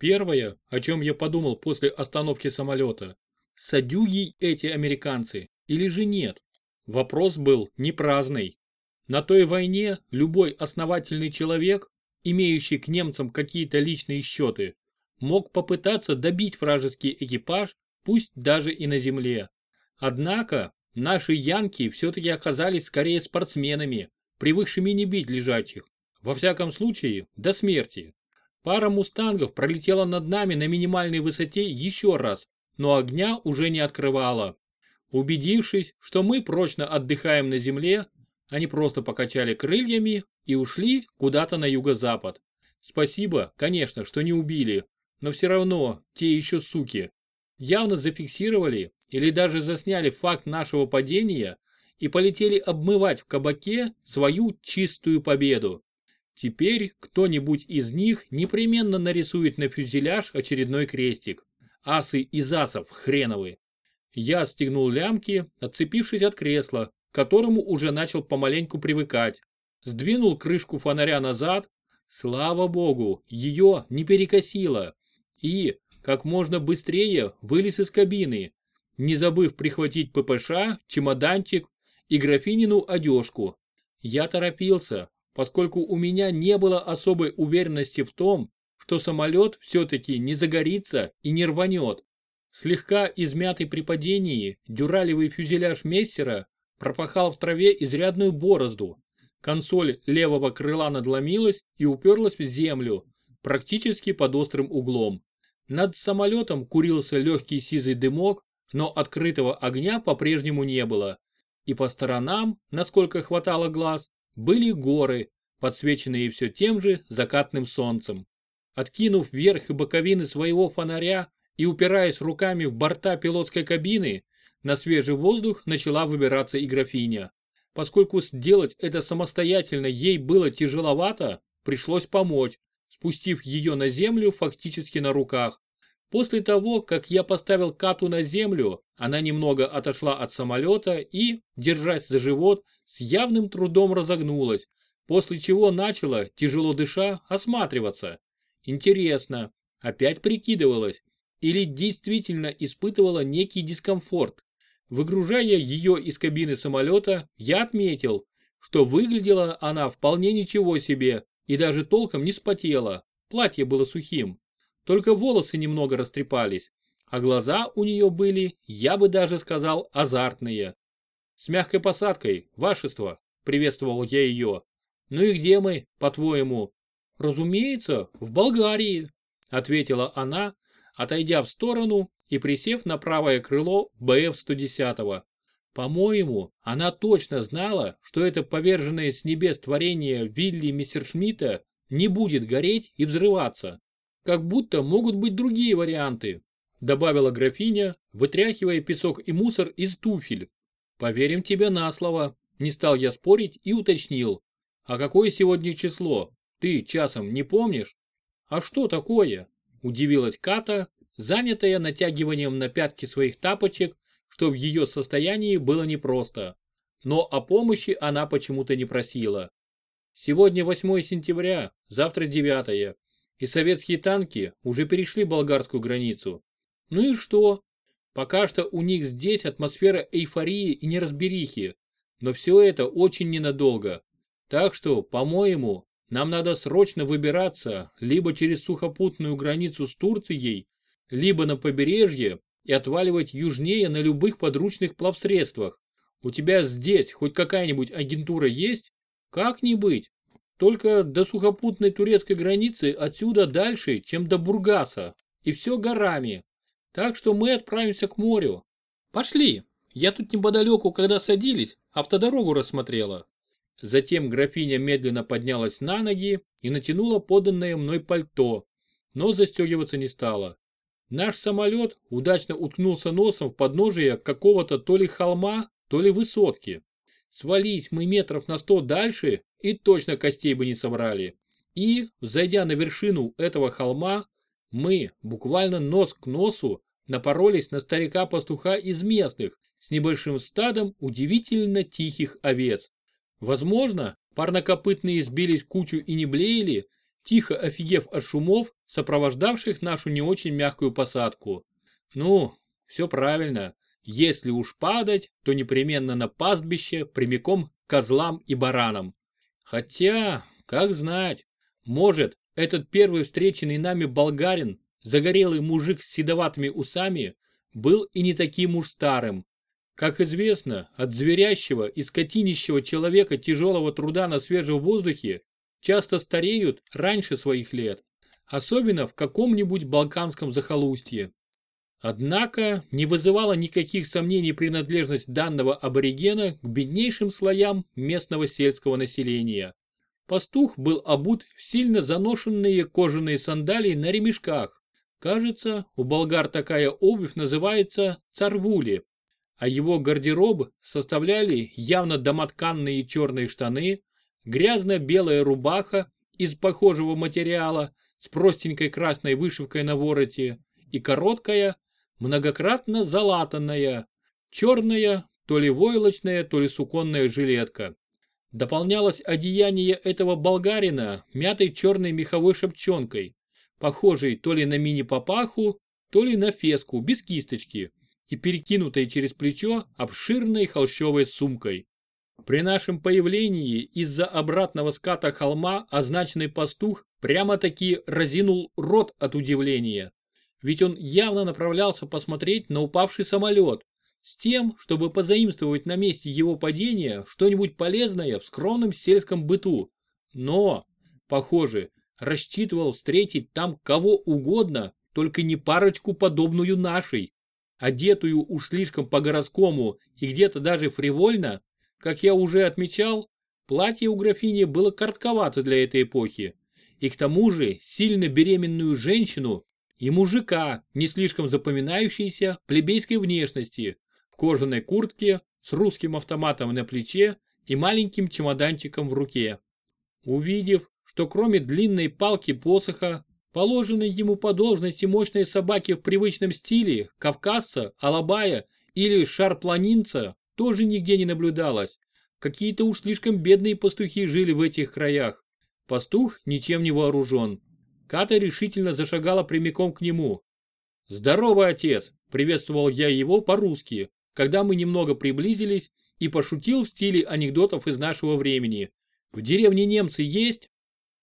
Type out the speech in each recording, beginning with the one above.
Первое, о чем я подумал после остановки самолета. Садюги эти американцы или же нет? Вопрос был не праздный. На той войне любой основательный человек, имеющий к немцам какие-то личные счеты, мог попытаться добить вражеский экипаж, пусть даже и на земле. Однако, наши янки все-таки оказались скорее спортсменами, привыкшими не бить лежачих. Во всяком случае, до смерти. Пара мустангов пролетела над нами на минимальной высоте еще раз, но огня уже не открывала. Убедившись, что мы прочно отдыхаем на земле, они просто покачали крыльями и ушли куда-то на юго-запад. Спасибо, конечно, что не убили, но все равно те еще суки. Явно зафиксировали или даже засняли факт нашего падения и полетели обмывать в кабаке свою чистую победу. Теперь кто-нибудь из них непременно нарисует на фюзеляж очередной крестик. Асы из асов хреновы. Я стегнул лямки, отцепившись от кресла, к которому уже начал помаленьку привыкать. Сдвинул крышку фонаря назад. Слава богу, ее не перекосило. И, как можно быстрее, вылез из кабины, не забыв прихватить ППШ, чемоданчик и графинину одежку. Я торопился, поскольку у меня не было особой уверенности в том, что самолет все-таки не загорится и не рванет. Слегка измятый при падении дюралевый фюзеляж Мессера пропахал в траве изрядную борозду. Консоль левого крыла надломилась и уперлась в землю, практически под острым углом. Над самолетом курился легкий сизый дымок, но открытого огня по-прежнему не было. И по сторонам, насколько хватало глаз, были горы, подсвеченные все тем же закатным солнцем. Откинув вверх и боковины своего фонаря и упираясь руками в борта пилотской кабины, на свежий воздух начала выбираться и графиня. Поскольку сделать это самостоятельно ей было тяжеловато, пришлось помочь, спустив ее на землю фактически на руках. После того, как я поставил Кату на землю, она немного отошла от самолета и, держась за живот, с явным трудом разогнулась, после чего начала, тяжело дыша, осматриваться. Интересно, опять прикидывалась или действительно испытывала некий дискомфорт. Выгружая ее из кабины самолета, я отметил, что выглядела она вполне ничего себе и даже толком не спотела, платье было сухим. Только волосы немного растрепались, а глаза у нее были, я бы даже сказал, азартные. «С мягкой посадкой, вашество!» – приветствовал я ее. «Ну и где мы, по-твоему?» «Разумеется, в Болгарии», – ответила она, отойдя в сторону и присев на правое крыло БФ-110. По-моему, она точно знала, что это поверженное с небес творение Вилли Мессершмитта не будет гореть и взрываться. Как будто могут быть другие варианты, добавила графиня, вытряхивая песок и мусор из туфель. Поверим тебе на слово. Не стал я спорить и уточнил. А какое сегодня число? Ты часом не помнишь? А что такое? Удивилась Ката, занятая натягиванием на пятки своих тапочек, что в ее состоянии было непросто. Но о помощи она почему-то не просила. Сегодня 8 сентября, завтра 9 и советские танки уже перешли болгарскую границу. Ну и что? Пока что у них здесь атмосфера эйфории и неразберихи, но все это очень ненадолго. Так что, по-моему, нам надо срочно выбираться либо через сухопутную границу с Турцией, либо на побережье и отваливать южнее на любых подручных плавсредствах. У тебя здесь хоть какая-нибудь агентура есть? Как не быть? Только до сухопутной турецкой границы отсюда дальше, чем до Бургаса. И все горами. Так что мы отправимся к морю. Пошли. Я тут неподалеку, когда садились, автодорогу рассмотрела. Затем графиня медленно поднялась на ноги и натянула поданное мной пальто, но застегиваться не стала. Наш самолет удачно уткнулся носом в подножие какого-то то ли холма, то ли высотки. Свались мы метров на сто дальше и точно костей бы не собрали. И, зайдя на вершину этого холма, мы, буквально нос к носу, напоролись на старика-пастуха из местных с небольшим стадом удивительно тихих овец. Возможно, парнокопытные сбились кучу и не блеяли, тихо офигев от шумов, сопровождавших нашу не очень мягкую посадку. Ну, все правильно. Если уж падать, то непременно на пастбище, прямиком к козлам и баранам. Хотя, как знать, может, этот первый встреченный нами болгарин, загорелый мужик с седоватыми усами, был и не таким уж старым. Как известно, от зверящего и скотинищего человека тяжелого труда на свежем воздухе часто стареют раньше своих лет, особенно в каком-нибудь балканском захолустье. Однако не вызывала никаких сомнений принадлежность данного аборигена к беднейшим слоям местного сельского населения. Пастух был обут в сильно заношенные кожаные сандалии на ремешках. Кажется, у болгар такая обувь называется царвули, а его гардероб составляли явно домотканные черные штаны, грязно-белая рубаха из похожего материала с простенькой красной вышивкой на вороте и короткая, многократно залатанная, черная, то ли войлочная, то ли суконная жилетка. Дополнялось одеяние этого болгарина мятой черной меховой шапчонкой, похожей то ли на мини-папаху, то ли на феску без кисточки и перекинутой через плечо обширной холщовой сумкой. При нашем появлении из-за обратного ската холма означенный пастух прямо-таки разинул рот от удивления. Ведь он явно направлялся посмотреть на упавший самолет, с тем, чтобы позаимствовать на месте его падения что-нибудь полезное в скромном сельском быту. Но, похоже, рассчитывал встретить там кого угодно, только не парочку подобную нашей. Одетую уж слишком по-городскому и где-то даже фривольно, как я уже отмечал, платье у графини было коротковато для этой эпохи. И к тому же сильно беременную женщину и мужика, не слишком запоминающейся плебейской внешности, кожаной куртке, с русским автоматом на плече и маленьким чемоданчиком в руке. Увидев, что кроме длинной палки посоха, положенной ему по должности мощной собаки в привычном стиле, кавказца, алабая или шарпланинца, тоже нигде не наблюдалось. Какие-то уж слишком бедные пастухи жили в этих краях. Пастух ничем не вооружен. Ката решительно зашагала прямиком к нему. «Здорово, отец!» – приветствовал я его по-русски, когда мы немного приблизились и пошутил в стиле анекдотов из нашего времени. В деревне немцы есть?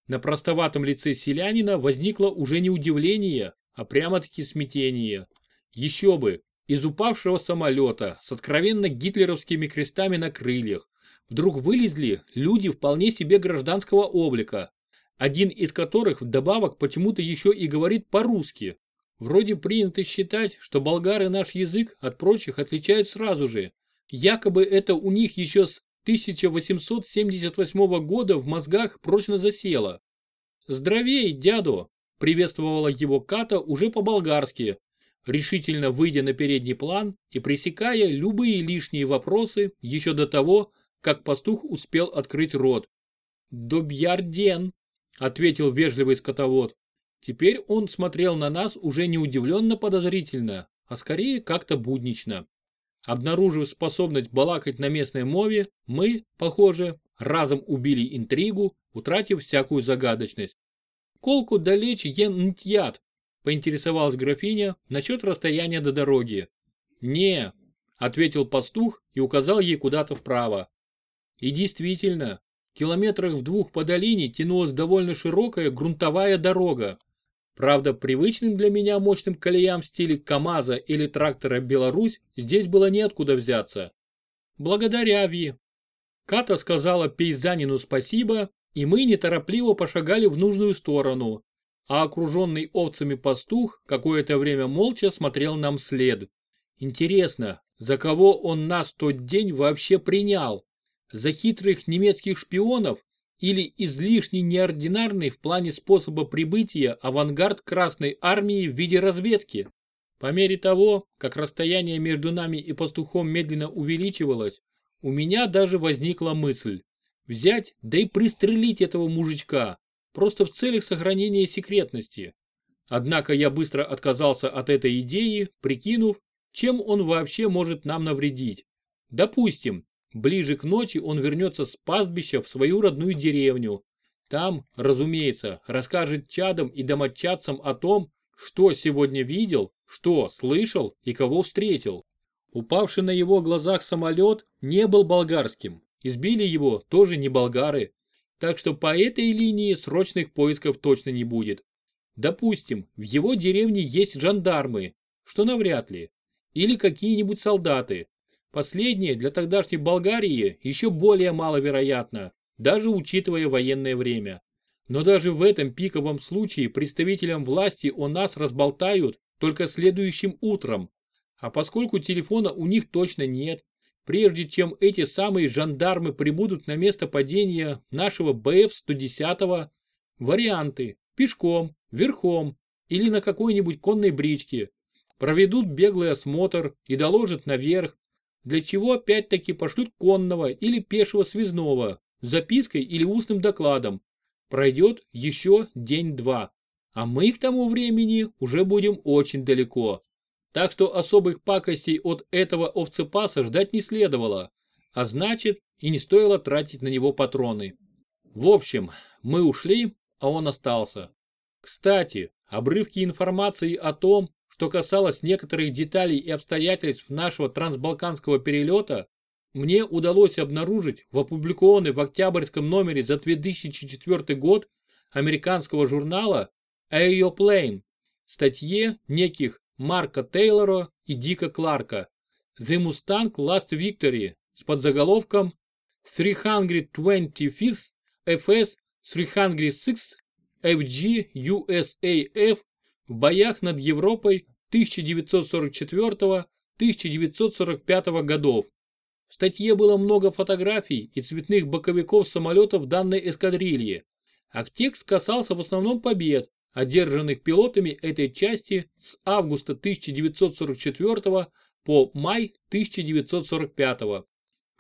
На простоватом лице селянина возникло уже не удивление, а прямо-таки смятение. Еще бы, из упавшего самолета с откровенно гитлеровскими крестами на крыльях вдруг вылезли люди вполне себе гражданского облика, один из которых вдобавок почему-то еще и говорит по-русски. Вроде принято считать, что болгары наш язык от прочих отличают сразу же. Якобы это у них еще с 1878 года в мозгах прочно засело. «Здравей, дядо!» – приветствовала его Ката уже по-болгарски, решительно выйдя на передний план и пресекая любые лишние вопросы еще до того, как пастух успел открыть рот. «Добьярден!» – ответил вежливый скотовод. Теперь он смотрел на нас уже не удивленно подозрительно, а скорее как-то буднично. Обнаружив способность балакать на местной мове, мы, похоже, разом убили интригу, утратив всякую загадочность. «Колку далеч ен нтьят?» – поинтересовалась графиня насчет расстояния до дороги. «Не», – ответил пастух и указал ей куда-то вправо. И действительно, километрах в двух по долине тянулась довольно широкая грунтовая дорога, Правда, привычным для меня мощным колеям в стиле КамАЗа или трактора «Беларусь» здесь было неоткуда взяться. Благодаря Ви. Ката сказала пейзанину спасибо, и мы неторопливо пошагали в нужную сторону, а окруженный овцами пастух какое-то время молча смотрел нам след. Интересно, за кого он нас тот день вообще принял? За хитрых немецких шпионов или излишне неординарный в плане способа прибытия авангард Красной Армии в виде разведки. По мере того, как расстояние между нами и пастухом медленно увеличивалось, у меня даже возникла мысль взять да и пристрелить этого мужичка, просто в целях сохранения секретности. Однако я быстро отказался от этой идеи, прикинув, чем он вообще может нам навредить. Допустим, Ближе к ночи он вернется с пастбища в свою родную деревню. Там, разумеется, расскажет чадам и домочадцам о том, что сегодня видел, что слышал и кого встретил. Упавший на его глазах самолет не был болгарским, избили его тоже не болгары, так что по этой линии срочных поисков точно не будет. Допустим, в его деревне есть жандармы, что навряд ли, или какие-нибудь солдаты. Последнее для тогдашней Болгарии еще более маловероятно, даже учитывая военное время. Но даже в этом пиковом случае представителям власти о нас разболтают только следующим утром. А поскольку телефона у них точно нет, прежде чем эти самые жандармы прибудут на место падения нашего БФ-110, варианты пешком, верхом или на какой-нибудь конной бричке, проведут беглый осмотр и доложат наверх, для чего опять-таки пошлют конного или пешего связного запиской или устным докладом. Пройдет еще день-два, а мы к тому времени уже будем очень далеко. Так что особых пакостей от этого овцепаса ждать не следовало, а значит и не стоило тратить на него патроны. В общем, мы ушли, а он остался. Кстати, обрывки информации о том, что касалось некоторых деталей и обстоятельств нашего трансбалканского перелета, мне удалось обнаружить в опубликованной в октябрьском номере за 2004 год американского журнала Aeroplane статье неких Марка Тейлора и Дика Кларка The Mustang Last Victory с подзаголовком 325th FS 306 FG USAF в боях над Европой 1944-1945 годов. В статье было много фотографий и цветных боковиков самолетов данной эскадрильи, а текст касался в основном побед, одержанных пилотами этой части с августа 1944 по май 1945.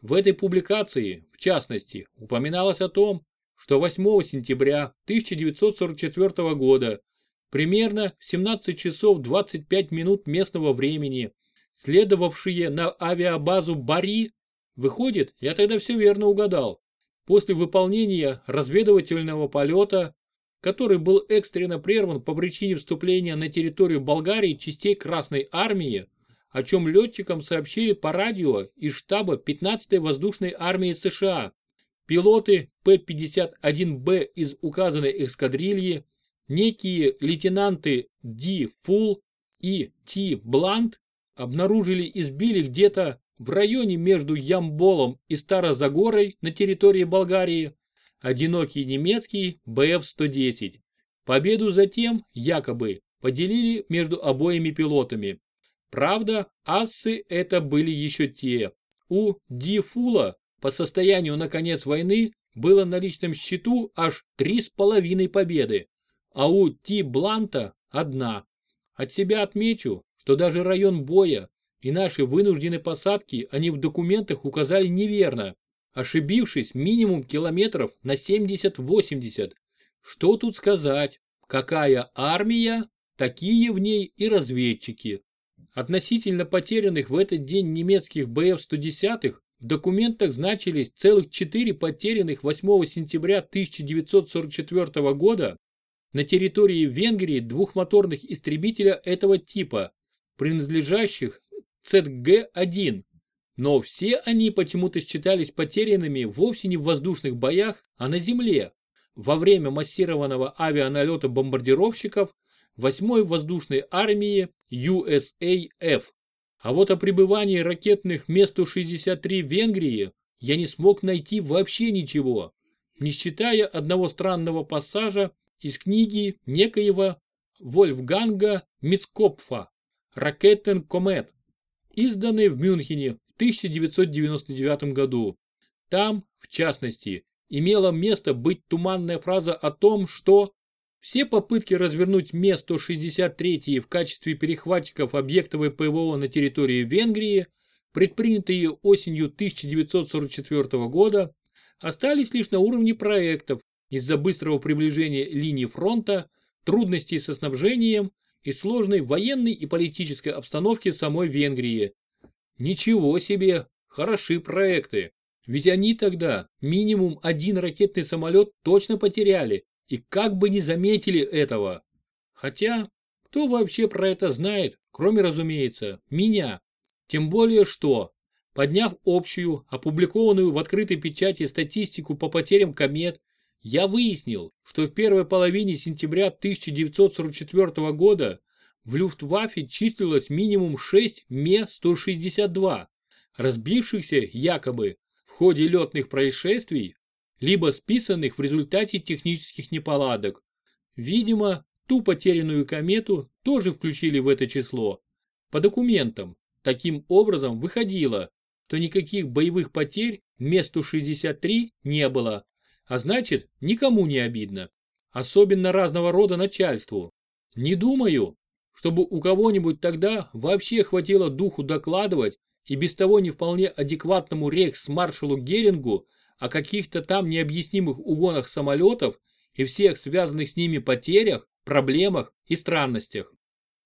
В этой публикации, в частности, упоминалось о том, что 8 сентября 1944 года примерно в 17 часов 25 минут местного времени, следовавшие на авиабазу Бари, выходит, я тогда все верно угадал, после выполнения разведывательного полета который был экстренно прерван по причине вступления на территорию Болгарии частей Красной Армии, о чем летчикам сообщили по радио из штаба 15-й воздушной армии США. Пилоты П-51Б из указанной эскадрильи, некие лейтенанты Ди Фул и Ти Блант обнаружили и сбили где-то в районе между Ямболом и Старозагорой на территории Болгарии одинокий немецкий БФ-110. Победу затем, якобы, поделили между обоими пилотами. Правда, ассы это были еще те. У Ди Фула по состоянию на конец войны было на личном счету аж три с половиной победы, а у Ти Бланта одна. От себя отмечу, что даже район боя и наши вынужденные посадки они в документах указали неверно, ошибившись минимум километров на 70-80. Что тут сказать? Какая армия, такие в ней и разведчики. Относительно потерянных в этот день немецких БФ-110 в документах значились целых 4 потерянных 8 сентября 1944 года на территории Венгрии двухмоторных истребителя этого типа, принадлежащих ЦГ-1 но все они почему-то считались потерянными вовсе не в воздушных боях, а на земле, во время массированного авианалета бомбардировщиков 8-й воздушной армии USAF. А вот о пребывании ракетных Ме-163 в Венгрии я не смог найти вообще ничего, не считая одного странного пассажа из книги некоего Вольфганга Мицкопфа «Ракетен Комет», изданной в Мюнхене 1999 году. Там, в частности, имела место быть туманная фраза о том, что все попытки развернуть Ме-163 в качестве перехватчиков объектовой ПВО на территории Венгрии, предпринятые осенью 1944 года, остались лишь на уровне проектов из-за быстрого приближения линии фронта, трудностей со снабжением и сложной военной и политической обстановки самой Венгрии, Ничего себе, хороши проекты. Ведь они тогда минимум один ракетный самолет точно потеряли и как бы не заметили этого. Хотя, кто вообще про это знает, кроме, разумеется, меня. Тем более что, подняв общую, опубликованную в открытой печати статистику по потерям комет, я выяснил, что в первой половине сентября 1944 года в Люфтваффе числилось минимум 6 Ме-162, разбившихся якобы в ходе летных происшествий, либо списанных в результате технических неполадок. Видимо, ту потерянную комету тоже включили в это число. По документам, таким образом выходило, что никаких боевых потерь месту 63 не было, а значит никому не обидно, особенно разного рода начальству. Не думаю, чтобы у кого-нибудь тогда вообще хватило духу докладывать и без того не вполне адекватному рейхс-маршалу Герингу о каких-то там необъяснимых угонах самолетов и всех связанных с ними потерях, проблемах и странностях.